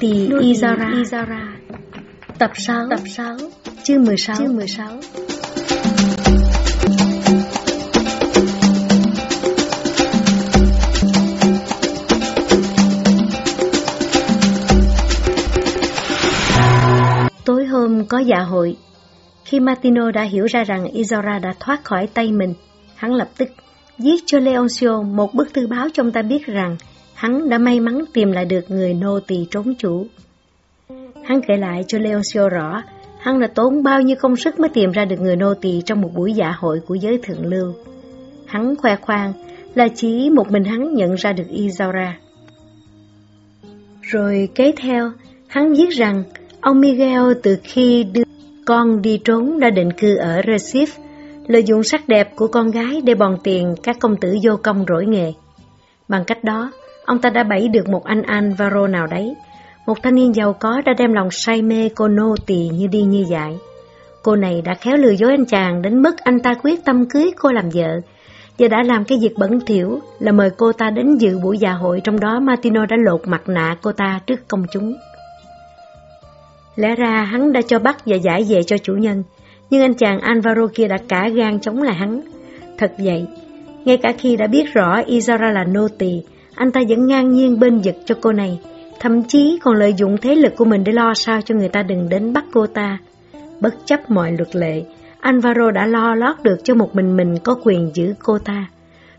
tỳ Izara. Izara. Tập 6 Tập 6 Chương 16 Chương 16 Tối hôm có dạ hội. Khi Martino đã hiểu ra rằng Izora đã thoát khỏi tay mình Hắn lập tức viết cho Leoncio một bức thư báo cho ông ta biết rằng hắn đã may mắn tìm lại được người nô tỳ trốn chủ. Hắn kể lại cho Leoncio rõ, hắn đã tốn bao nhiêu công sức mới tìm ra được người nô tỳ trong một buổi dạ hội của giới thượng lưu. Hắn khoe khoang là chỉ một mình hắn nhận ra được Isaura. Rồi kế theo, hắn viết rằng ông Miguel từ khi đưa con đi trốn đã định cư ở Recife, lợi dụng sắc đẹp của con gái để bòn tiền các công tử vô công rỗi nghề. Bằng cách đó, ông ta đã bẫy được một anh Alvaro nào đấy, một thanh niên giàu có đã đem lòng say mê cô nô tỳ như đi như dại. Cô này đã khéo lừa dối anh chàng đến mức anh ta quyết tâm cưới cô làm vợ, và đã làm cái việc bẩn thỉu là mời cô ta đến dự buổi dạ hội trong đó Martino đã lột mặt nạ cô ta trước công chúng. Lẽ ra hắn đã cho bắt và giải về cho chủ nhân, nhưng anh chàng Alvaro kia đã cả gan chống lại hắn. Thật vậy, ngay cả khi đã biết rõ Isara là nô tỳ, anh ta vẫn ngang nhiên bên giật cho cô này, thậm chí còn lợi dụng thế lực của mình để lo sao cho người ta đừng đến bắt cô ta. Bất chấp mọi luật lệ, Alvaro đã lo lót được cho một mình mình có quyền giữ cô ta,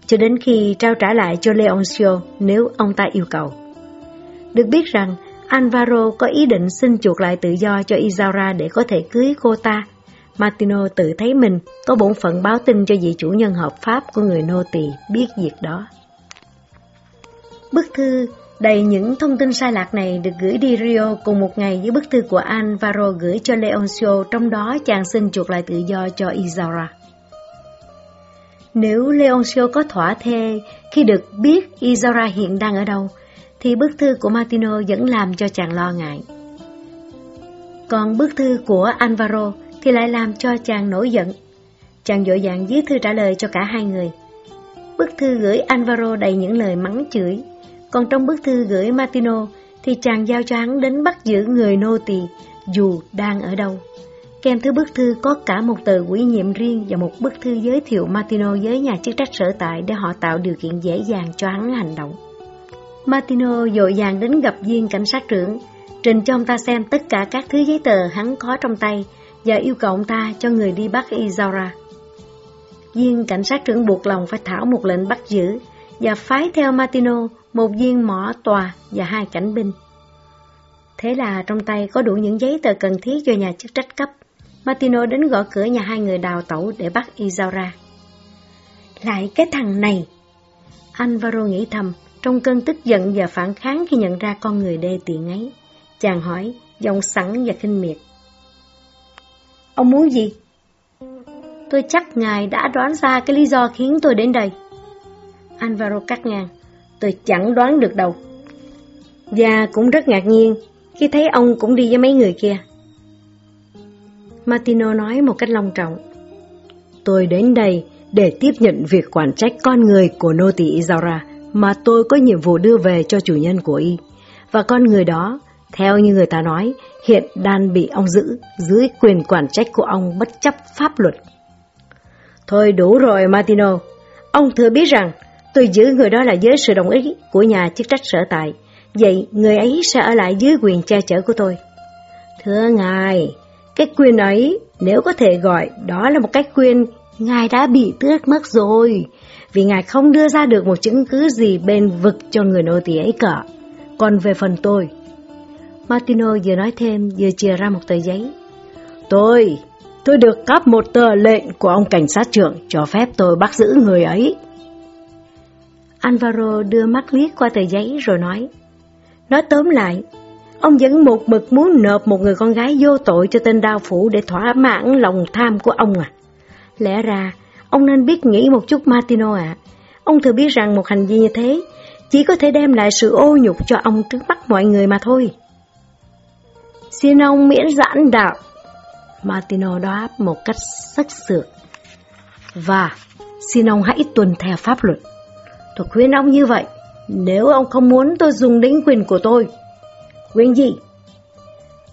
cho đến khi trao trả lại cho Leoncio nếu ông ta yêu cầu. Được biết rằng, Alvaro có ý định xin chuộc lại tự do cho Isaura để có thể cưới cô ta. Martino tự thấy mình có bổn phận báo tin cho vị chủ nhân hợp pháp của người nô tỳ biết việc đó. Bức thư đầy những thông tin sai lạc này được gửi đi Rio cùng một ngày với bức thư của Alvaro gửi cho Leoncio, trong đó chàng xin chuộc lại tự do cho Isaura. Nếu Leoncio có thỏa thê khi được biết Isaura hiện đang ở đâu, thì bức thư của Martino vẫn làm cho chàng lo ngại. Còn bức thư của Alvaro thì lại làm cho chàng nổi giận. Chàng dội dàng viết thư trả lời cho cả hai người. Bức thư gửi Alvaro đầy những lời mắng chửi, còn trong bức thư gửi Martino thì chàng giao cho hắn đến bắt giữ người nô tỳ dù đang ở đâu. Kèm thứ bức thư có cả một tờ ủy nhiệm riêng và một bức thư giới thiệu Martino với nhà chức trách sở tại để họ tạo điều kiện dễ dàng cho hắn hành động. Martino dội dàng đến gặp viên cảnh sát trưởng, trình cho ông ta xem tất cả các thứ giấy tờ hắn có trong tay và yêu cầu ông ta cho người đi bắt Isaura. Viên cảnh sát trưởng buộc lòng phải thảo một lệnh bắt giữ và phái theo Martino một viên mỏ tòa và hai cảnh binh. Thế là trong tay có đủ những giấy tờ cần thiết cho nhà chức trách cấp. Martino đến gõ cửa nhà hai người đào tẩu để bắt Isaura. Lại cái thằng này! Alvaro nghĩ thầm, trong cơn tức giận và phản kháng khi nhận ra con người đê tiện ấy. Chàng hỏi, giọng sẵn và khinh miệt. Ông muốn gì? Tôi chắc ngài đã đoán ra cái lý do khiến tôi đến đây. Alvaro cắt ngang. Tôi chẳng đoán được đâu. Và cũng rất ngạc nhiên khi thấy ông cũng đi với mấy người kia. Martino nói một cách long trọng. Tôi đến đây để tiếp nhận việc quản trách con người của nô tỳ Isaura mà tôi có nhiệm vụ đưa về cho chủ nhân của y. Và con người đó, theo như người ta nói, hiện đang bị ông giữ dưới quyền quản trách của ông bất chấp pháp luật. Thôi đủ rồi Martino, ông thừa biết rằng tôi giữ người đó là dưới sự đồng ý của nhà chức trách sở tại, vậy người ấy sẽ ở lại dưới quyền che chở của tôi. Thưa ngài, cái quyền ấy, nếu có thể gọi đó là một cái quyền, ngài đã bị tước mất rồi, vì ngài không đưa ra được một chứng cứ gì bền vực cho người nô tỳ ấy cả. Còn về phần tôi, Martino vừa nói thêm vừa chia ra một tờ giấy. Tôi, tôi được cấp một tờ lệnh của ông cảnh sát trưởng cho phép tôi bắt giữ người ấy. Alvaro đưa mắt liếc qua tờ giấy rồi nói. Nói tóm lại, ông vẫn một mực muốn nộp một người con gái vô tội cho tên đao phủ để thỏa mãn lòng tham của ông à. Lẽ ra, ông nên biết nghĩ một chút Martino ạ. Ông thừa biết rằng một hành vi như thế chỉ có thể đem lại sự ô nhục cho ông trước mắt mọi người mà thôi. Xin ông miễn giãn đạo. Martino đáp một cách sắc sược. Và xin ông hãy tuân theo pháp luật. Tôi khuyên ông như vậy, nếu ông không muốn tôi dùng đến quyền của tôi, Quyền gì?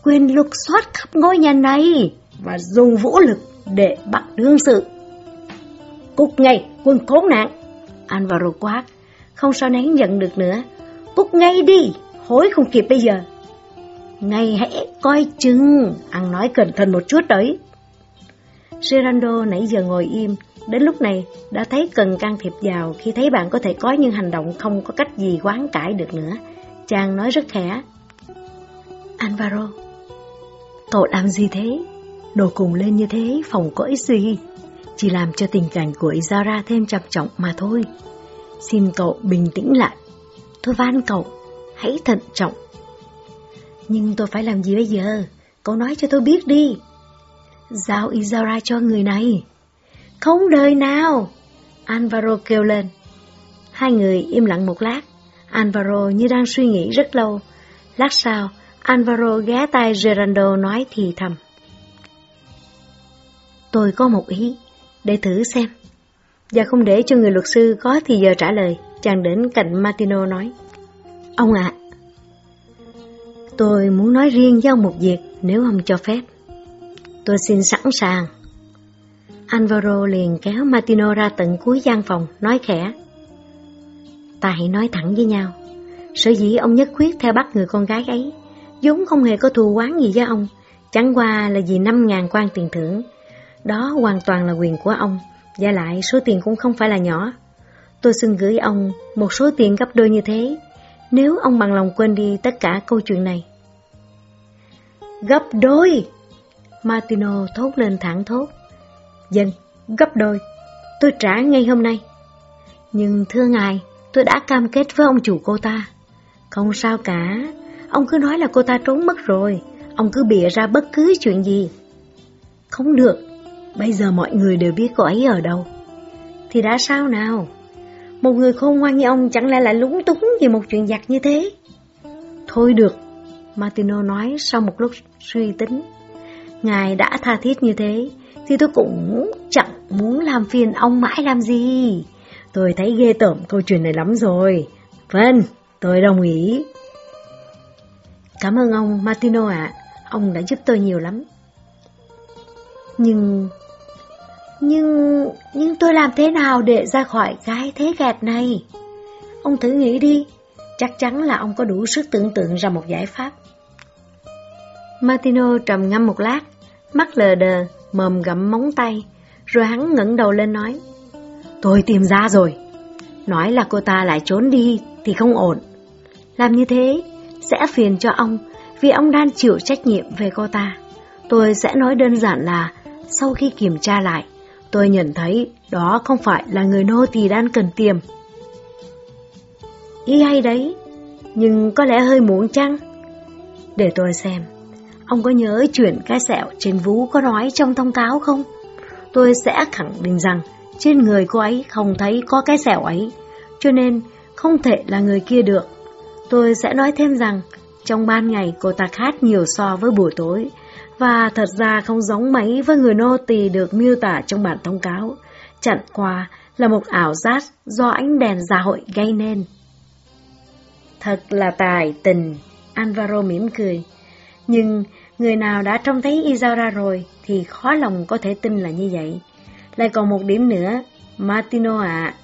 Quyền lục soát khắp ngôi nhà này và dùng vũ lực để bắt đương sự. Cúc ngay, quân khốn nạn! Alvaro quát, không sao nén giận được nữa. Cúc ngay đi, hối không kịp bây giờ. Ngay hãy coi chừng, ăn nói cẩn thận một chút đấy. Gerando nãy giờ ngồi im, đến lúc này đã thấy cần can thiệp vào khi thấy bạn có thể có những hành động không có cách gì quán cải được nữa. Chàng nói rất khẽ. Alvaro, cậu làm gì thế? Đồ cùng lên như thế phòng có ích gì? Chỉ làm cho tình cảnh của Izara thêm trầm trọng mà thôi. Xin cậu bình tĩnh lại. Tôi van cậu, hãy thận trọng. Nhưng tôi phải làm gì bây giờ? Cậu nói cho tôi biết đi. Giao Izara cho người này. Không đời nào! Alvaro kêu lên. Hai người im lặng một lát. Alvaro như đang suy nghĩ rất lâu. Lát sau, Alvaro ghé tay Gerardo nói thì thầm. Tôi có một ý, để thử xem. Và không để cho người luật sư có thì giờ trả lời, chàng đến cạnh Martino nói. Ông ạ, tôi muốn nói riêng với ông một việc nếu ông cho phép. Tôi xin sẵn sàng. Alvaro liền kéo Martino ra tận cuối gian phòng, nói khẽ. Ta hãy nói thẳng với nhau. Sở dĩ ông nhất quyết theo bắt người con gái ấy, vốn không hề có thù quán gì với ông, chẳng qua là vì năm ngàn quan tiền thưởng. Đó hoàn toàn là quyền của ông, và lại số tiền cũng không phải là nhỏ. Tôi xin gửi ông một số tiền gấp đôi như thế, nếu ông bằng lòng quên đi tất cả câu chuyện này. Gấp đôi! Martino thốt lên thẳng thốt. Dân, gấp đôi. Tôi trả ngay hôm nay. Nhưng thưa ngài, tôi đã cam kết với ông chủ cô ta. Không sao cả, ông cứ nói là cô ta trốn mất rồi, ông cứ bịa ra bất cứ chuyện gì. Không được, bây giờ mọi người đều biết cô ấy ở đâu. Thì đã sao nào? Một người khôn ngoan như ông chẳng lẽ lại lúng túng vì một chuyện giặt như thế? Thôi được, Martino nói sau một lúc suy tính. Ngài đã tha thiết như thế, thì tôi cũng chẳng muốn làm phiền ông mãi làm gì. Tôi thấy ghê tởm câu chuyện này lắm rồi. Vâng, tôi đồng ý. Cảm ơn ông Martino ạ, ông đã giúp tôi nhiều lắm. Nhưng... Nhưng... Nhưng tôi làm thế nào để ra khỏi cái thế gạt này? Ông thử nghĩ đi, chắc chắn là ông có đủ sức tưởng tượng ra một giải pháp. Martino trầm ngâm một lát, mắt lờ đờ, mồm gặm móng tay, rồi hắn ngẩng đầu lên nói. Tôi tìm ra rồi. Nói là cô ta lại trốn đi thì không ổn. Làm như thế sẽ phiền cho ông vì ông đang chịu trách nhiệm về cô ta. Tôi sẽ nói đơn giản là sau khi kiểm tra lại, tôi nhận thấy đó không phải là người nô tỳ đang cần tìm. Ý hay đấy, nhưng có lẽ hơi muộn chăng? Để tôi xem. Ông có nhớ chuyện cái sẹo trên vú có nói trong thông cáo không? Tôi sẽ khẳng định rằng trên người cô ấy không thấy có cái sẹo ấy, cho nên không thể là người kia được. Tôi sẽ nói thêm rằng trong ban ngày cô ta khát nhiều so với buổi tối, và thật ra không giống mấy với người nô tỳ được miêu tả trong bản thông cáo. Chẳng qua là một ảo giác do ánh đèn gia hội gây nên. Thật là tài tình, Alvaro mỉm cười. Nhưng người nào đã trông thấy Izara rồi thì khó lòng có thể tin là như vậy. Lại còn một điểm nữa, Martino ạ.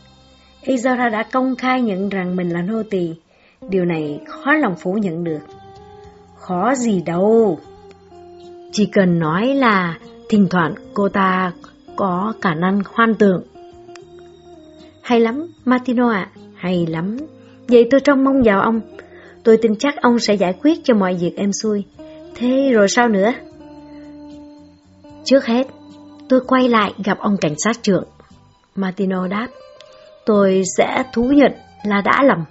À, đã công khai nhận rằng mình là nô tỳ. Điều này khó lòng phủ nhận được. Khó gì đâu. Chỉ cần nói là thỉnh thoảng cô ta có khả năng hoan tưởng. Hay lắm, Martino ạ, hay lắm. Vậy tôi trông mong vào ông. Tôi tin chắc ông sẽ giải quyết cho mọi việc em xuôi. Thế rồi sao nữa? Trước hết, tôi quay lại gặp ông cảnh sát trưởng. Martino đáp, tôi sẽ thú nhận là đã lầm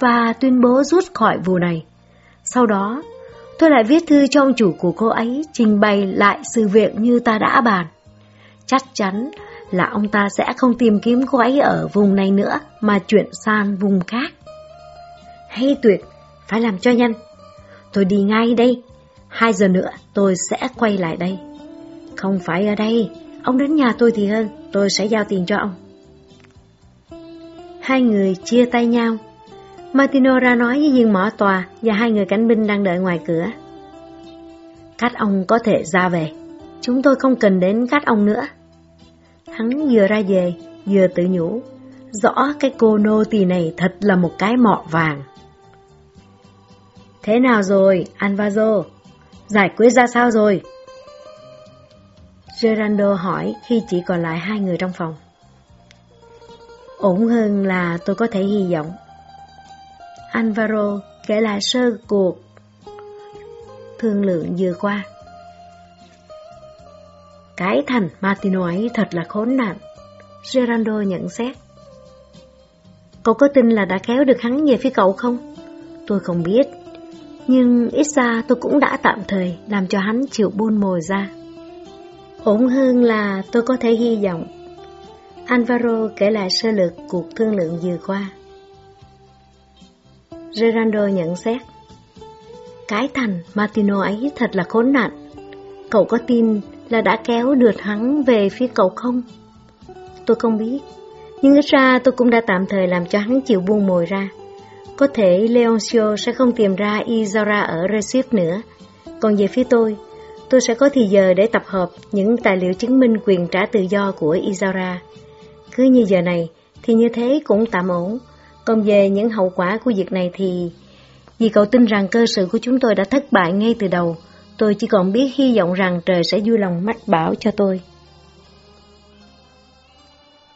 và tuyên bố rút khỏi vụ này. Sau đó, tôi lại viết thư cho ông chủ của cô ấy trình bày lại sự việc như ta đã bàn. Chắc chắn là ông ta sẽ không tìm kiếm cô ấy ở vùng này nữa mà chuyển sang vùng khác. Hay tuyệt, phải làm cho nhanh. Tôi đi ngay đây, hai giờ nữa tôi sẽ quay lại đây. Không phải ở đây, ông đến nhà tôi thì hơn, tôi sẽ giao tiền cho ông. Hai người chia tay nhau. Martino ra nói với viên mỏ tòa và hai người cảnh binh đang đợi ngoài cửa. Các ông có thể ra về, chúng tôi không cần đến các ông nữa. Hắn vừa ra về, vừa tự nhủ, rõ cái cô nô tỳ này thật là một cái mọ vàng. Thế nào rồi, Anvazo? Giải quyết ra sao rồi? Gerardo hỏi khi chỉ còn lại hai người trong phòng. Ổn hơn là tôi có thể hy vọng. Alvaro kể lại sơ cuộc thương lượng vừa qua. Cái thành Martino ấy thật là khốn nạn. Gerardo nhận xét. Cậu có tin là đã kéo được hắn về phía cậu không? Tôi không biết, nhưng ít ra tôi cũng đã tạm thời làm cho hắn chịu buôn mồi ra. Ổn hơn là tôi có thể hy vọng. Alvaro kể lại sơ lược cuộc thương lượng vừa qua. Gerardo nhận xét. Cái thành Martino ấy thật là khốn nạn. Cậu có tin là đã kéo được hắn về phía cậu không? Tôi không biết, nhưng ít ra tôi cũng đã tạm thời làm cho hắn chịu buông mồi ra. Có thể Leoncio sẽ không tìm ra Izora ở Recife nữa. Còn về phía tôi, tôi sẽ có thì giờ để tập hợp những tài liệu chứng minh quyền trả tự do của Izora. Cứ như giờ này thì như thế cũng tạm ổn. Còn về những hậu quả của việc này thì... Vì cậu tin rằng cơ sự của chúng tôi đã thất bại ngay từ đầu, tôi chỉ còn biết hy vọng rằng trời sẽ vui lòng mách bảo cho tôi.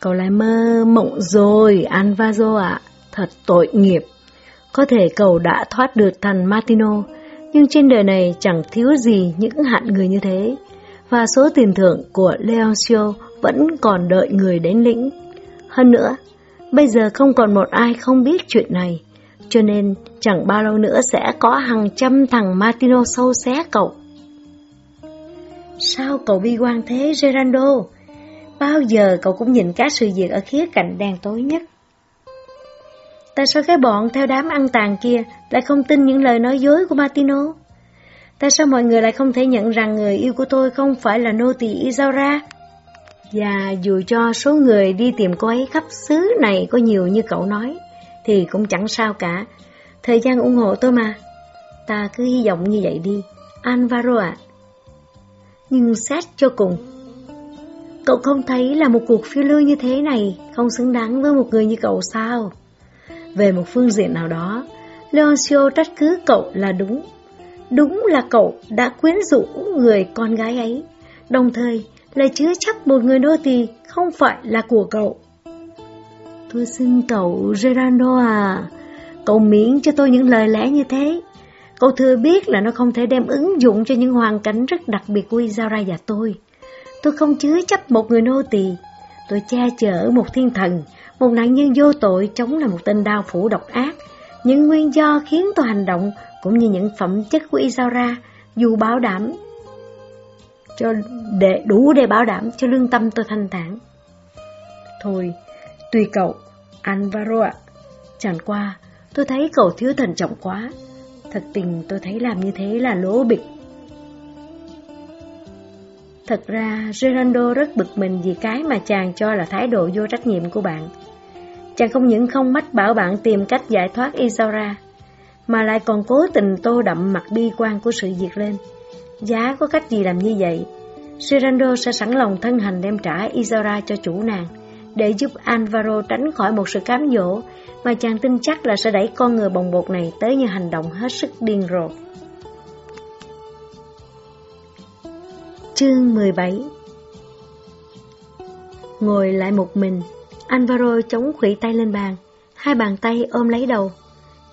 Cậu lại mơ mộng rồi, Anvazo ạ, thật tội nghiệp. Có thể cậu đã thoát được thành Martino, nhưng trên đời này chẳng thiếu gì những hạn người như thế, và số tiền thưởng của Leoncio vẫn còn đợi người đến lĩnh. Hơn nữa, bây giờ không còn một ai không biết chuyện này, cho nên chẳng bao lâu nữa sẽ có hàng trăm thằng Martino sâu xé cậu. Sao cậu bi quan thế, Gerando? Bao giờ cậu cũng nhìn các sự việc ở khía cạnh đen tối nhất. Tại sao cái bọn theo đám ăn tàn kia lại không tin những lời nói dối của Martino? Tại sao mọi người lại không thể nhận rằng người yêu của tôi không phải là nô tỳ Isaura? Và dù cho số người đi tìm cô ấy khắp xứ này có nhiều như cậu nói, thì cũng chẳng sao cả. Thời gian ủng hộ tôi mà. Ta cứ hy vọng như vậy đi, Alvaro ạ. Nhưng xét cho cùng, cậu không thấy là một cuộc phiêu lưu như thế này không xứng đáng với một người như cậu sao? Về một phương diện nào đó, Leoncio trách cứ cậu là đúng. Đúng là cậu đã quyến rũ người con gái ấy, đồng thời lại chứa chấp một người nô tỳ không phải là của cậu. Tôi xin cậu Gerardo à, cậu miễn cho tôi những lời lẽ như thế. Cậu thừa biết là nó không thể đem ứng dụng cho những hoàn cảnh rất đặc biệt của Izara và tôi. Tôi không chứa chấp một người nô tỳ, tôi che chở một thiên thần, một nạn nhân vô tội chống là một tên đao phủ độc ác. Những nguyên do khiến tôi hành động cũng như những phẩm chất của Isaura dù bảo đảm cho để đủ để bảo đảm cho lương tâm tôi thanh thản. Thôi, tùy cậu, Alvaro ạ. Chẳng qua, tôi thấy cậu thiếu thận trọng quá. Thật tình tôi thấy làm như thế là lỗ bịch. Thật ra, Gerando rất bực mình vì cái mà chàng cho là thái độ vô trách nhiệm của bạn. Chàng không những không mách bảo bạn tìm cách giải thoát Isaura, mà lại còn cố tình tô đậm mặt bi quan của sự việc lên. Giá có cách gì làm như vậy, Gerando sẽ sẵn lòng thân hành đem trả Isaura cho chủ nàng, để giúp Alvaro tránh khỏi một sự cám dỗ mà chàng tin chắc là sẽ đẩy con người bồng bột này tới những hành động hết sức điên rồ. Chương 17 Ngồi lại một mình, Alvaro chống khủy tay lên bàn, hai bàn tay ôm lấy đầu.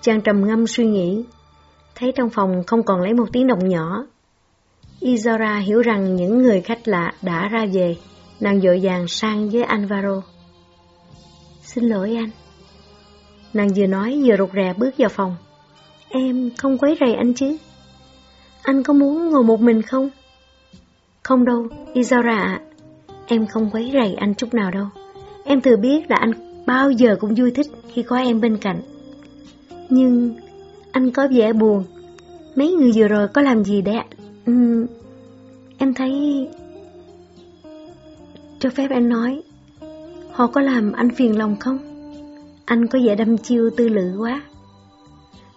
Chàng trầm ngâm suy nghĩ, thấy trong phòng không còn lấy một tiếng động nhỏ. Izora hiểu rằng những người khách lạ đã ra về, nàng dội vàng sang với Alvaro. Xin lỗi anh. Nàng vừa nói vừa rụt rè bước vào phòng. Em không quấy rầy anh chứ? Anh có muốn ngồi một mình không? Không đâu, Izora ạ. Em không quấy rầy anh chút nào đâu. Em thừa biết là anh bao giờ cũng vui thích khi có em bên cạnh. Nhưng anh có vẻ buồn. Mấy người vừa rồi có làm gì để... Uhm, em thấy... Cho phép em nói, họ có làm anh phiền lòng không? Anh có vẻ đâm chiêu tư lự quá.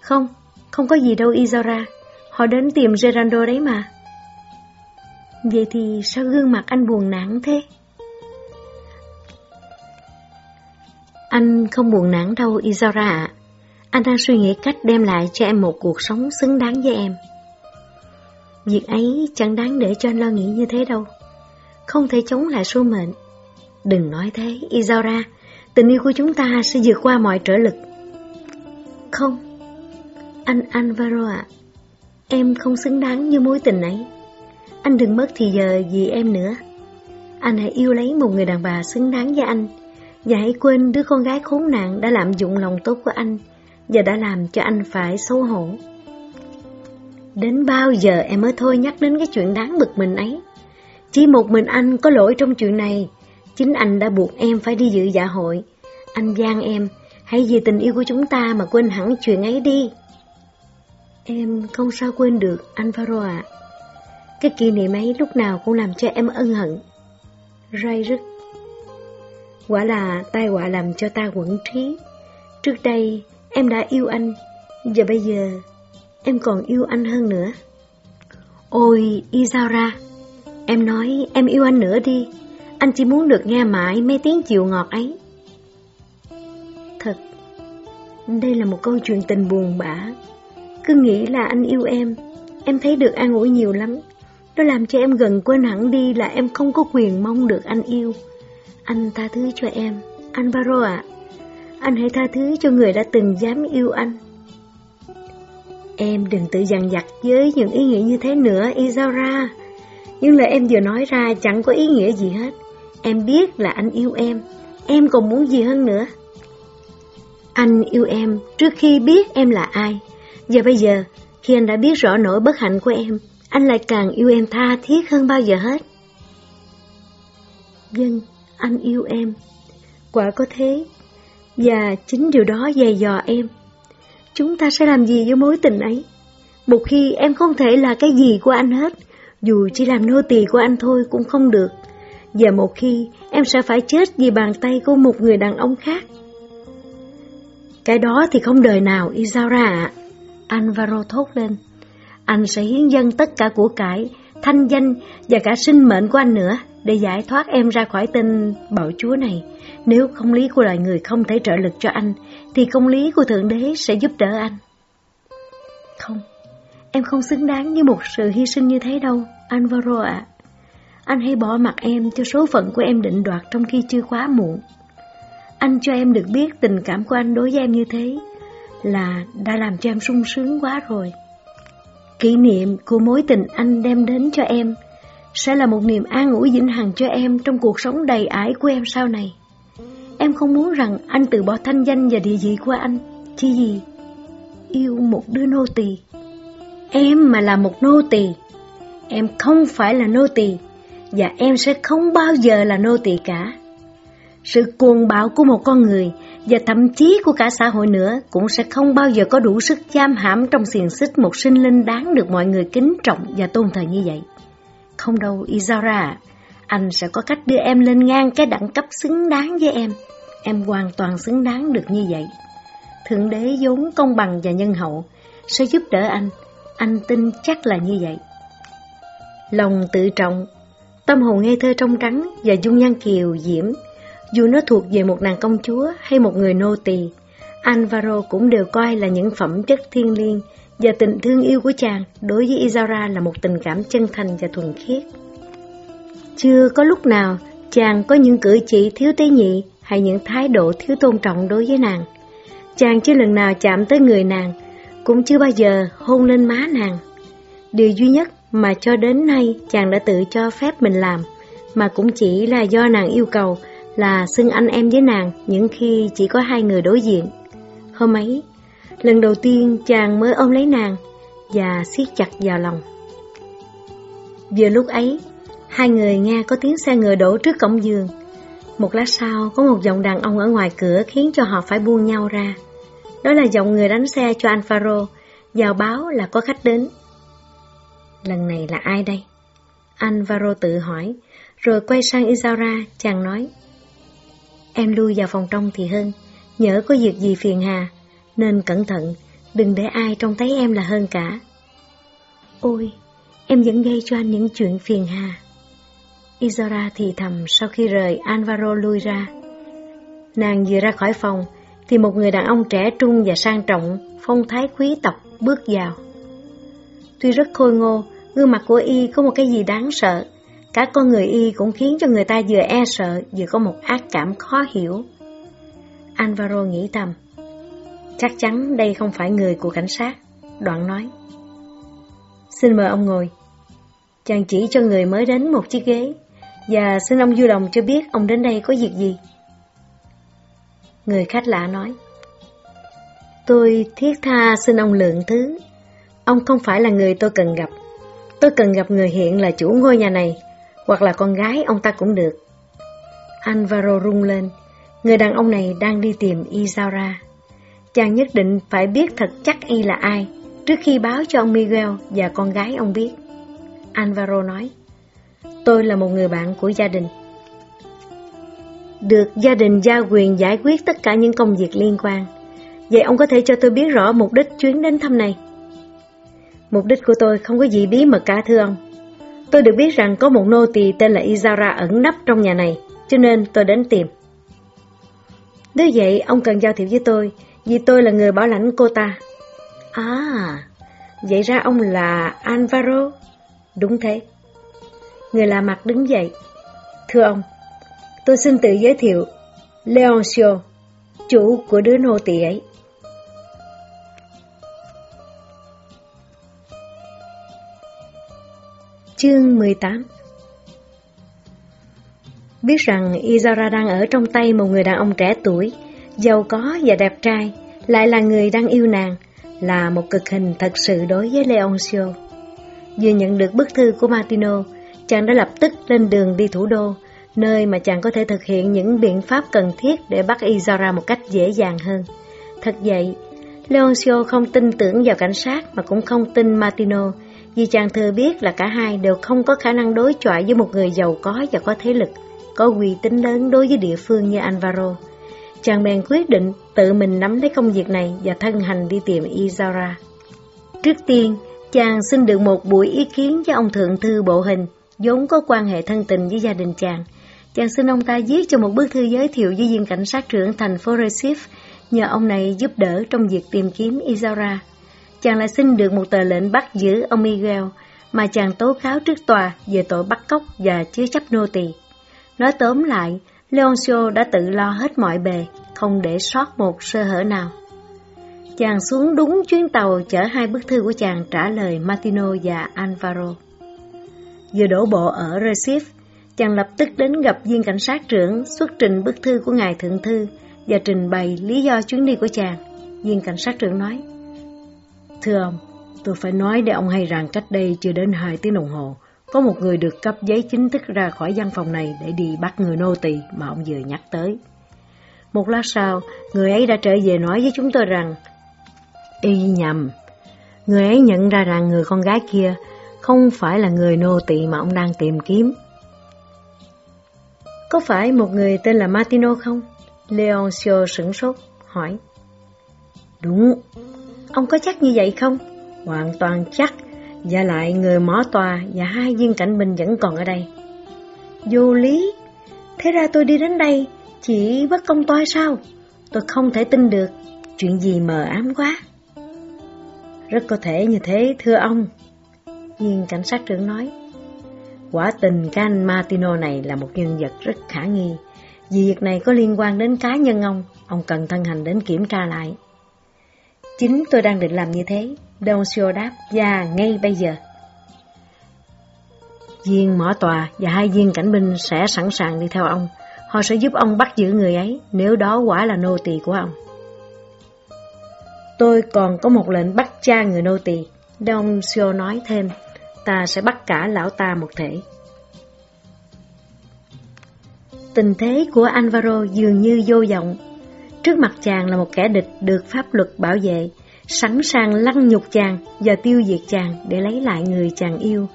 Không, không có gì đâu Izora. Họ đến tìm Gerando đấy mà. Vậy thì sao gương mặt anh buồn nản thế? Anh không buồn nản đâu Izora ạ. Anh đang suy nghĩ cách đem lại cho em một cuộc sống xứng đáng với em. Việc ấy chẳng đáng để cho anh lo nghĩ như thế đâu. Không thể chống lại số mệnh. Đừng nói thế, Izora. Tình yêu của chúng ta sẽ vượt qua mọi trở lực. Không, anh Alvaro ạ. Em không xứng đáng như mối tình ấy. Anh đừng mất thì giờ vì em nữa. Anh hãy yêu lấy một người đàn bà xứng đáng với anh. Và hãy quên đứa con gái khốn nạn đã lạm dụng lòng tốt của anh và đã làm cho anh phải xấu hổ. Đến bao giờ em mới thôi nhắc đến cái chuyện đáng bực mình ấy? Chỉ một mình anh có lỗi trong chuyện này. Chính anh đã buộc em phải đi dự dạ hội. Anh gian em, hãy vì tình yêu của chúng ta mà quên hẳn chuyện ấy đi. Em không sao quên được, anh Faro ạ. Cái kỷ niệm ấy lúc nào cũng làm cho em ân hận. Ray rứt. Quả là tai họa làm cho ta quẩn trí. Trước đây, em đã yêu anh, giờ bây giờ, em còn yêu anh hơn nữa. Ôi, Izara, em nói em yêu anh nữa đi. Anh chỉ muốn được nghe mãi mấy tiếng chiều ngọt ấy. Thật, đây là một câu chuyện tình buồn bã. Cứ nghĩ là anh yêu em, em thấy được an ủi nhiều lắm. Nó làm cho em gần quên hẳn đi là em không có quyền mong được anh yêu. Anh tha thứ cho em, anh Baro ạ. Anh hãy tha thứ cho người đã từng dám yêu anh. Em đừng tự dằn vặt với những ý nghĩ như thế nữa, Isaura. Nhưng lời em vừa nói ra chẳng có ý nghĩa gì hết. Em biết là anh yêu em, em còn muốn gì hơn nữa. Anh yêu em trước khi biết em là ai. Và bây giờ, khi anh đã biết rõ nỗi bất hạnh của em, anh lại càng yêu em tha thiết hơn bao giờ hết. Dân, anh yêu em. Quả có thế. Và chính điều đó dày dò em. Chúng ta sẽ làm gì với mối tình ấy? Một khi em không thể là cái gì của anh hết, dù chỉ làm nô tỳ của anh thôi cũng không được. Và một khi em sẽ phải chết vì bàn tay của một người đàn ông khác. Cái đó thì không đời nào, Isaura ạ. Alvaro thốt lên. Anh sẽ hiến dâng tất cả của cải, thanh danh và cả sinh mệnh của anh nữa để giải thoát em ra khỏi tên bạo chúa này. Nếu công lý của loài người không thể trợ lực cho anh, thì công lý của Thượng Đế sẽ giúp đỡ anh. Không, em không xứng đáng với một sự hy sinh như thế đâu, Alvaro ạ. Anh hãy bỏ mặt em cho số phận của em định đoạt trong khi chưa quá muộn. Anh cho em được biết tình cảm của anh đối với em như thế là đã làm cho em sung sướng quá rồi. Kỷ niệm của mối tình anh đem đến cho em sẽ là một niềm an ủi vĩnh hằng cho em trong cuộc sống đầy ải của em sau này. Em không muốn rằng anh từ bỏ thanh danh và địa vị của anh, chỉ vì yêu một đứa nô tỳ. Em mà là một nô tỳ, em không phải là nô tỳ và em sẽ không bao giờ là nô tỳ cả. Sự cuồng bạo của một con người và thậm chí của cả xã hội nữa cũng sẽ không bao giờ có đủ sức giam hãm trong xiềng xích một sinh linh đáng được mọi người kính trọng và tôn thờ như vậy. Không đâu, Izara, anh sẽ có cách đưa em lên ngang cái đẳng cấp xứng đáng với em. Em hoàn toàn xứng đáng được như vậy. Thượng đế vốn công bằng và nhân hậu sẽ giúp đỡ anh. Anh tin chắc là như vậy. Lòng tự trọng, tâm hồn ngây thơ trong trắng và dung nhan kiều diễm dù nó thuộc về một nàng công chúa hay một người nô tỳ, Alvaro cũng đều coi là những phẩm chất thiêng liêng và tình thương yêu của chàng đối với Isara là một tình cảm chân thành và thuần khiết. Chưa có lúc nào chàng có những cử chỉ thiếu tế nhị hay những thái độ thiếu tôn trọng đối với nàng. Chàng chưa lần nào chạm tới người nàng, cũng chưa bao giờ hôn lên má nàng. Điều duy nhất mà cho đến nay chàng đã tự cho phép mình làm, mà cũng chỉ là do nàng yêu cầu là xưng anh em với nàng những khi chỉ có hai người đối diện. Hôm ấy, lần đầu tiên chàng mới ôm lấy nàng và siết chặt vào lòng. Vừa lúc ấy, hai người nghe có tiếng xe ngựa đổ trước cổng giường. Một lát sau, có một giọng đàn ông ở ngoài cửa khiến cho họ phải buông nhau ra. Đó là giọng người đánh xe cho Alfaro, vào báo là có khách đến. Lần này là ai đây? Alvaro tự hỏi, rồi quay sang Isaura, chàng nói. Em lui vào phòng trong thì hơn, nhỡ có việc gì phiền hà, nên cẩn thận, đừng để ai trông thấy em là hơn cả. Ôi, em vẫn gây cho anh những chuyện phiền hà. Izora thì thầm sau khi rời Alvaro lui ra. Nàng vừa ra khỏi phòng, thì một người đàn ông trẻ trung và sang trọng, phong thái quý tộc bước vào. Tuy rất khôi ngô, gương mặt của y có một cái gì đáng sợ. Cả con người y cũng khiến cho người ta vừa e sợ, vừa có một ác cảm khó hiểu. Alvaro nghĩ thầm, chắc chắn đây không phải người của cảnh sát. Đoạn nói, xin mời ông ngồi. Chàng chỉ cho người mới đến một chiếc ghế, và xin ông vui lòng cho biết ông đến đây có việc gì. Người khách lạ nói, Tôi thiết tha xin ông lượng thứ. Ông không phải là người tôi cần gặp. Tôi cần gặp người hiện là chủ ngôi nhà này, hoặc là con gái ông ta cũng được. Alvaro rung lên, người đàn ông này đang đi tìm Isaura. Chàng nhất định phải biết thật chắc y là ai, trước khi báo cho ông Miguel và con gái ông biết. Alvaro nói, tôi là một người bạn của gia đình. Được gia đình giao quyền giải quyết tất cả những công việc liên quan. Vậy ông có thể cho tôi biết rõ mục đích chuyến đến thăm này? Mục đích của tôi không có gì bí mật cả thưa ông. Tôi được biết rằng có một nô tỳ tên là Izara ẩn nấp trong nhà này, cho nên tôi đến tìm. Nếu vậy, ông cần giao thiệp với tôi, vì tôi là người bảo lãnh cô ta. À, vậy ra ông là Alvaro? Đúng thế. Người lạ mặt đứng dậy. Thưa ông, tôi xin tự giới thiệu, Leoncio, chủ của đứa nô tỳ ấy. Chương 18 Biết rằng Izara đang ở trong tay một người đàn ông trẻ tuổi, giàu có và đẹp trai, lại là người đang yêu nàng, là một cực hình thật sự đối với Leoncio. Vừa nhận được bức thư của Martino, chàng đã lập tức lên đường đi thủ đô, nơi mà chàng có thể thực hiện những biện pháp cần thiết để bắt Izara một cách dễ dàng hơn. Thật vậy, Leoncio không tin tưởng vào cảnh sát mà cũng không tin Martino, vì chàng thừa biết là cả hai đều không có khả năng đối chọi với một người giàu có và có thế lực, có uy tín lớn đối với địa phương như Alvaro. Chàng bèn quyết định tự mình nắm lấy công việc này và thân hành đi tìm Izara. Trước tiên, chàng xin được một buổi ý kiến với ông thượng thư bộ hình, vốn có quan hệ thân tình với gia đình chàng. Chàng xin ông ta viết cho một bức thư giới thiệu với viên cảnh sát trưởng thành phố Recife, nhờ ông này giúp đỡ trong việc tìm kiếm Izara chàng lại xin được một tờ lệnh bắt giữ ông Miguel mà chàng tố cáo trước tòa về tội bắt cóc và chứa chấp nô tỳ. Nói tóm lại, Leoncio đã tự lo hết mọi bề, không để sót một sơ hở nào. Chàng xuống đúng chuyến tàu chở hai bức thư của chàng trả lời Martino và Alvaro. Vừa đổ bộ ở Recife, chàng lập tức đến gặp viên cảnh sát trưởng xuất trình bức thư của ngài thượng thư và trình bày lý do chuyến đi của chàng. Viên cảnh sát trưởng nói, Thưa ông, tôi phải nói để ông hay rằng cách đây chưa đến 2 tiếng đồng hồ, có một người được cấp giấy chính thức ra khỏi văn phòng này để đi bắt người nô tỳ mà ông vừa nhắc tới. Một lát sau, người ấy đã trở về nói với chúng tôi rằng Y nhầm, người ấy nhận ra rằng người con gái kia không phải là người nô tỳ mà ông đang tìm kiếm. Có phải một người tên là Martino không? Leoncio sửng sốt, hỏi. Đúng, Ông có chắc như vậy không? Hoàn toàn chắc. Và lại người mỏ tòa và hai viên cảnh binh vẫn còn ở đây. Vô lý. Thế ra tôi đi đến đây chỉ bất công toi sao? Tôi không thể tin được. Chuyện gì mờ ám quá. Rất có thể như thế, thưa ông. Viên cảnh sát trưởng nói. Quả tình cái anh Martino này là một nhân vật rất khả nghi. Vì việc này có liên quan đến cá nhân ông, ông cần thân hành đến kiểm tra lại. Chính tôi đang định làm như thế. Doncio đáp, và ngay bây giờ. Viên mỏ tòa và hai viên cảnh binh sẽ sẵn sàng đi theo ông. Họ sẽ giúp ông bắt giữ người ấy, nếu đó quả là nô tỳ của ông. Tôi còn có một lệnh bắt cha người nô tỳ. Doncio nói thêm, ta sẽ bắt cả lão ta một thể. Tình thế của Alvaro dường như vô vọng Trước mặt chàng là một kẻ địch được pháp luật bảo vệ, sẵn sàng lăng nhục chàng và tiêu diệt chàng để lấy lại người chàng yêu.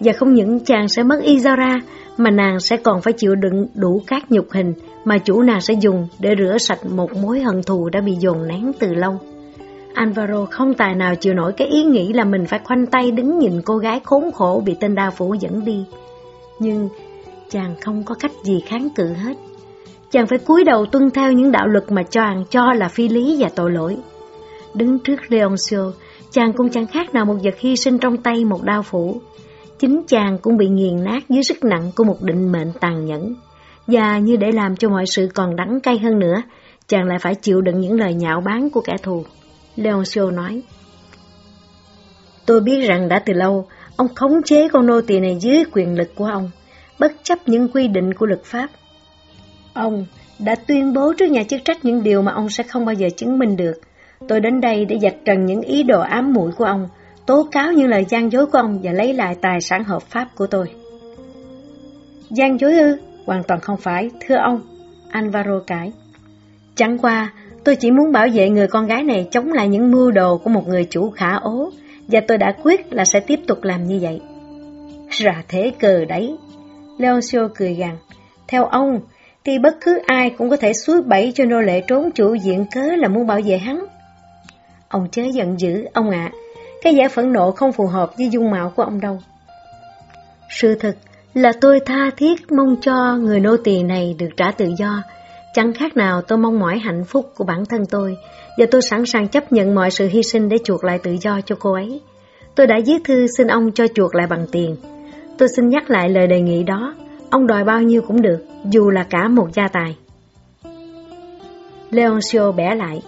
Và không những chàng sẽ mất Izara, mà nàng sẽ còn phải chịu đựng đủ các nhục hình mà chủ nàng sẽ dùng để rửa sạch một mối hận thù đã bị dồn nén từ lâu. Alvaro không tài nào chịu nổi cái ý nghĩ là mình phải khoanh tay đứng nhìn cô gái khốn khổ bị tên đao phủ dẫn đi. Nhưng chàng không có cách gì kháng cự hết. Chàng phải cúi đầu tuân theo những đạo luật mà chàng cho là phi lý và tội lỗi. Đứng trước Leoncio, chàng cũng chẳng khác nào một vật hy sinh trong tay một đao phủ. Chính chàng cũng bị nghiền nát dưới sức nặng của một định mệnh tàn nhẫn. Và như để làm cho mọi sự còn đắng cay hơn nữa, chàng lại phải chịu đựng những lời nhạo báng của kẻ thù. Leoncio nói, Tôi biết rằng đã từ lâu, ông khống chế con nô tỳ này dưới quyền lực của ông, bất chấp những quy định của luật pháp. Ông đã tuyên bố trước nhà chức trách những điều mà ông sẽ không bao giờ chứng minh được. Tôi đến đây để dạch trần những ý đồ ám muội của ông, tố cáo những lời gian dối của ông và lấy lại tài sản hợp pháp của tôi. Gian dối ư? Hoàn toàn không phải, thưa ông. Alvaro cãi. Chẳng qua, tôi chỉ muốn bảo vệ người con gái này chống lại những mưu đồ của một người chủ khả ố, và tôi đã quyết là sẽ tiếp tục làm như vậy. Ra thế cờ đấy. Leoncio cười gằn. Theo ông, thì bất cứ ai cũng có thể suối bẫy cho nô lệ trốn chủ diện cớ là muốn bảo vệ hắn. Ông chớ giận dữ, ông ạ. Cái vẻ phẫn nộ không phù hợp với dung mạo của ông đâu. Sự thật là tôi tha thiết mong cho người nô tỳ này được trả tự do. Chẳng khác nào tôi mong mỏi hạnh phúc của bản thân tôi, và tôi sẵn sàng chấp nhận mọi sự hy sinh để chuộc lại tự do cho cô ấy. Tôi đã viết thư xin ông cho chuộc lại bằng tiền. Tôi xin nhắc lại lời đề nghị đó, ông đòi bao nhiêu cũng được, dù là cả một gia tài. Leoncio bẻ lại.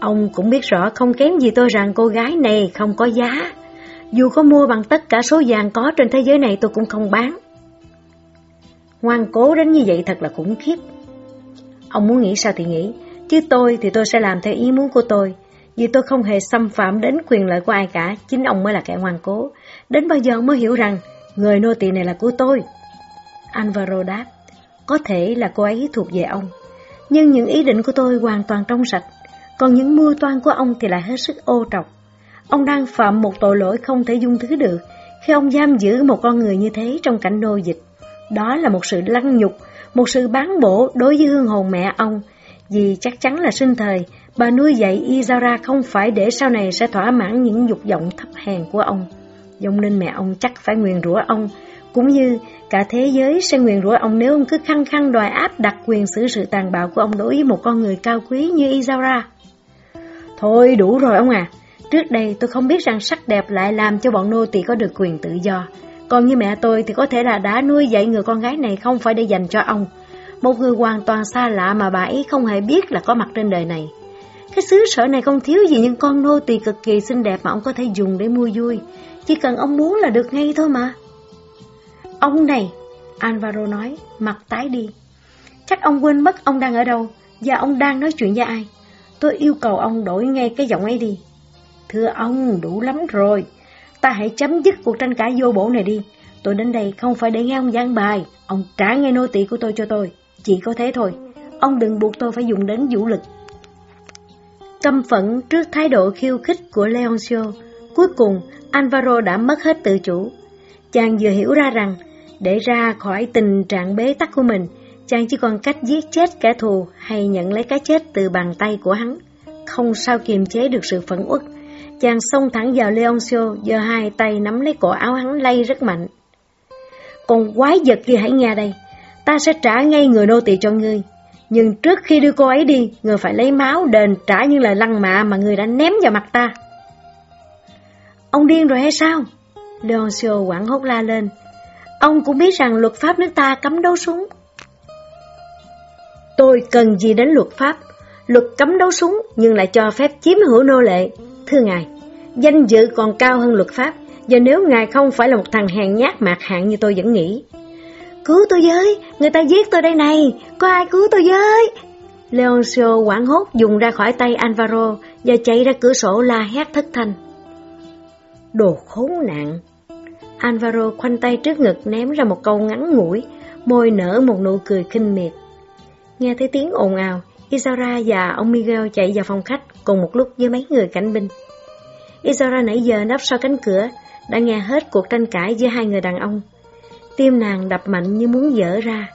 Ông cũng biết rõ không kém gì tôi rằng cô gái này không có giá. Dù có mua bằng tất cả số vàng có trên thế giới này tôi cũng không bán. Ngoan cố đến như vậy thật là khủng khiếp. Ông muốn nghĩ sao thì nghĩ, chứ tôi thì tôi sẽ làm theo ý muốn của tôi. Vì tôi không hề xâm phạm đến quyền lợi của ai cả, chính ông mới là kẻ ngoan cố. Đến bao giờ ông mới hiểu rằng người nô tỳ này là của tôi. Alvaro đáp, có thể là cô ấy thuộc về ông, nhưng những ý định của tôi hoàn toàn trong sạch, còn những mưu toan của ông thì lại hết sức ô trọc. Ông đang phạm một tội lỗi không thể dung thứ được khi ông giam giữ một con người như thế trong cảnh nô dịch. Đó là một sự lăng nhục, một sự bán bổ đối với hương hồn mẹ ông, vì chắc chắn là sinh thời, bà nuôi dạy Izara không phải để sau này sẽ thỏa mãn những dục vọng thấp hèn của ông. Dông nên mẹ ông chắc phải nguyền rủa ông, cũng như cả thế giới sẽ nguyền rủa ông nếu ông cứ khăng khăng đòi áp đặt quyền xử sự tàn bạo của ông đối với một con người cao quý như Izara. Thôi đủ rồi ông à, trước đây tôi không biết rằng sắc đẹp lại làm cho bọn nô tỳ có được quyền tự do. Còn như mẹ tôi thì có thể là đã nuôi dạy người con gái này không phải để dành cho ông. Một người hoàn toàn xa lạ mà bà ấy không hề biết là có mặt trên đời này. Cái xứ sở này không thiếu gì những con nô tỳ cực kỳ xinh đẹp mà ông có thể dùng để mua vui. Chỉ cần ông muốn là được ngay thôi mà. Ông này, Alvaro nói, mặt tái đi. Chắc ông quên mất ông đang ở đâu và ông đang nói chuyện với ai. Tôi yêu cầu ông đổi ngay cái giọng ấy đi. Thưa ông, đủ lắm rồi. Ta hãy chấm dứt cuộc tranh cãi vô bổ này đi. Tôi đến đây không phải để nghe ông giảng bài. Ông trả ngay nô tỳ của tôi cho tôi. Chỉ có thế thôi. Ông đừng buộc tôi phải dùng đến vũ lực. Căm phẫn trước thái độ khiêu khích của Leoncio, cuối cùng Alvaro đã mất hết tự chủ. Chàng vừa hiểu ra rằng, để ra khỏi tình trạng bế tắc của mình, chàng chỉ còn cách giết chết kẻ thù hay nhận lấy cái chết từ bàn tay của hắn. Không sao kiềm chế được sự phẫn uất, chàng xông thẳng vào Leoncio, giơ hai tay nắm lấy cổ áo hắn lay rất mạnh. Còn quái vật kia hãy nghe đây, ta sẽ trả ngay người nô tỳ cho ngươi. Nhưng trước khi đưa cô ấy đi, người phải lấy máu đền trả những lời lăng mạ mà người đã ném vào mặt ta. Ông điên rồi hay sao? Leoncio quảng hốt la lên. Ông cũng biết rằng luật pháp nước ta cấm đấu súng. Tôi cần gì đến luật pháp? Luật cấm đấu súng nhưng lại cho phép chiếm hữu nô lệ. Thưa ngài, danh dự còn cao hơn luật pháp, và nếu ngài không phải là một thằng hèn nhát mạc hạng như tôi vẫn nghĩ. Cứu tôi với, người ta giết tôi đây này, có ai cứu tôi với? Leoncio quảng hốt dùng ra khỏi tay Alvaro và chạy ra cửa sổ la hét thất thanh. Đồ khốn nạn! Alvaro khoanh tay trước ngực ném ra một câu ngắn ngủi, môi nở một nụ cười khinh miệt. Nghe thấy tiếng ồn ào, Isara và ông Miguel chạy vào phòng khách cùng một lúc với mấy người cảnh binh. Isara nãy giờ nấp sau cánh cửa, đã nghe hết cuộc tranh cãi giữa hai người đàn ông. Tim nàng đập mạnh như muốn dở ra.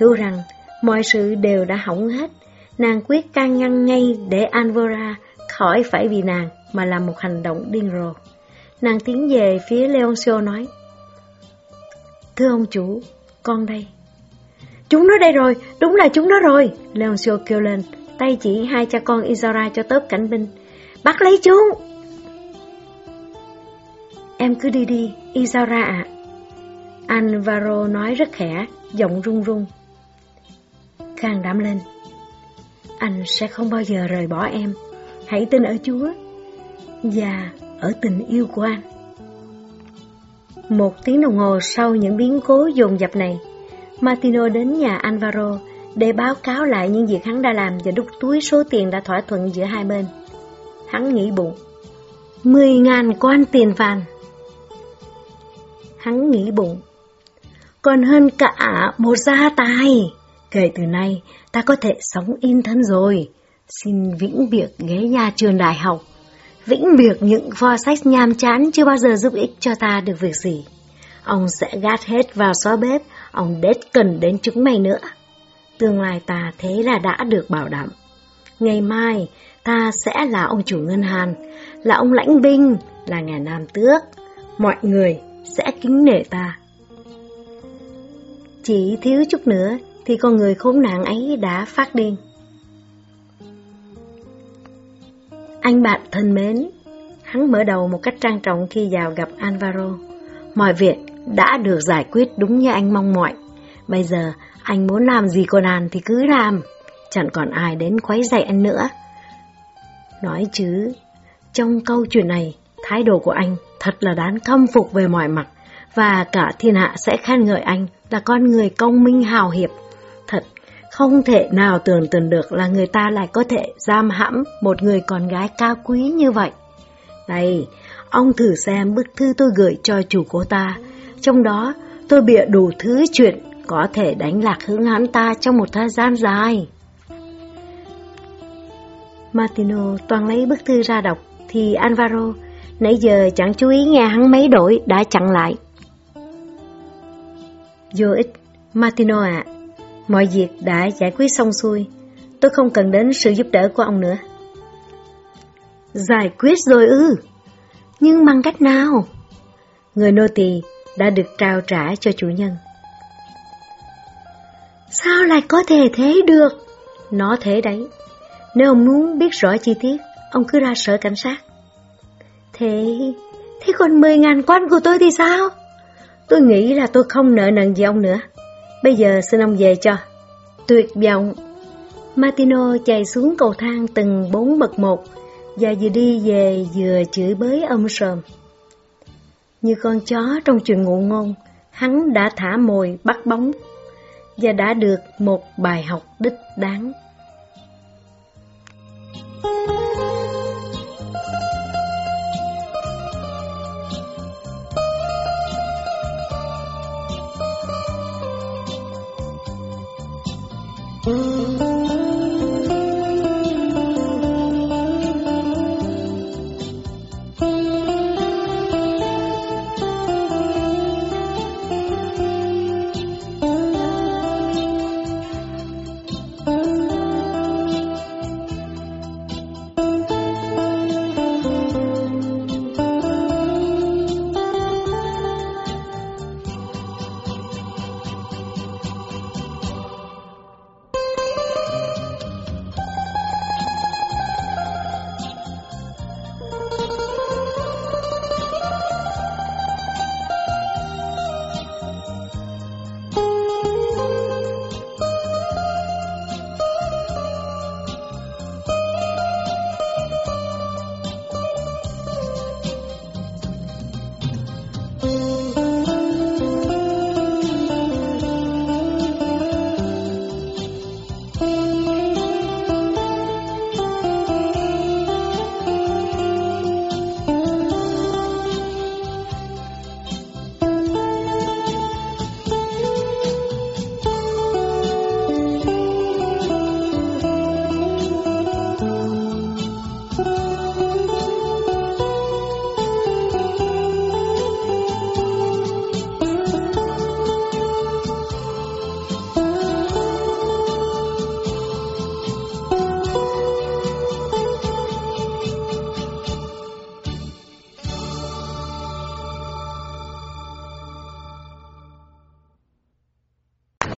Hiểu rằng mọi sự đều đã hỏng hết, nàng quyết can ngăn ngay để Anvora khỏi phải vì nàng mà làm một hành động điên rồ. Nàng tiến về phía Leoncio nói, Thưa ông chủ, con đây. Chúng nó đây rồi, đúng là chúng nó rồi, Leoncio kêu lên, tay chỉ hai cha con Isara cho tớp cảnh binh. Bắt lấy chúng! Em cứ đi đi, Isara ạ. Alvaro nói rất khẽ, giọng run run. Khang đảm lên. Anh sẽ không bao giờ rời bỏ em. Hãy tin ở Chúa và ở tình yêu của anh. Một tiếng đồng hồ sau những biến cố dồn dập này, Martino đến nhà Alvaro để báo cáo lại những việc hắn đã làm và đút túi số tiền đã thỏa thuận giữa hai bên. Hắn nghĩ bụng, mười ngàn quan tiền vàng. Hắn nghĩ bụng, còn hơn cả một gia tài. Kể từ nay, ta có thể sống yên thân rồi. Xin vĩnh biệt ghé nhà trường đại học. Vĩnh biệt những pho sách nham chán chưa bao giờ giúp ích cho ta được việc gì. Ông sẽ gạt hết vào xó bếp, ông đết cần đến chúng mày nữa. Tương lai ta thế là đã được bảo đảm. Ngày mai, ta sẽ là ông chủ ngân hàng, là ông lãnh binh, là nhà nam tước. Mọi người sẽ kính nể ta. Chỉ thiếu chút nữa thì con người khốn nạn ấy đã phát điên. Anh bạn thân mến, hắn mở đầu một cách trang trọng khi vào gặp Alvaro. Mọi việc đã được giải quyết đúng như anh mong mỏi. Bây giờ, anh muốn làm gì cô đàn thì cứ làm, chẳng còn ai đến quấy rầy anh nữa. Nói chứ, trong câu chuyện này, thái độ của anh thật là đáng khâm phục về mọi mặt, và cả thiên hạ sẽ khen ngợi anh là con người công minh hào hiệp. Không thể nào tưởng tượng được là người ta lại có thể giam hãm một người con gái cao quý như vậy. Này, ông thử xem bức thư tôi gửi cho chủ cô ta, trong đó tôi bịa đủ thứ chuyện có thể đánh lạc hướng hắn ta trong một thời gian dài. Martino toàn lấy bức thư ra đọc, thì Alvaro nãy giờ chẳng chú ý nghe hắn mấy đổi đã chặn lại. Vô ích, Martino ạ, mọi việc đã giải quyết xong xuôi, tôi không cần đến sự giúp đỡ của ông nữa. Giải quyết rồi ư, nhưng bằng cách nào? Người nô tỳ đã được trao trả cho chủ nhân. Sao lại có thể thế được? Nó thế đấy. Nếu ông muốn biết rõ chi tiết, ông cứ ra sở cảnh sát. Thế, thế còn 10 ngàn quan của tôi thì sao? Tôi nghĩ là tôi không nợ nần gì ông nữa. Bây giờ xin ông về cho. Tuyệt vọng. Martino chạy xuống cầu thang từng bốn bậc một và vừa đi về vừa chửi bới ông sờm. Như con chó trong chuyện ngụ ngôn, hắn đã thả mồi bắt bóng và đã được một bài học đích đáng.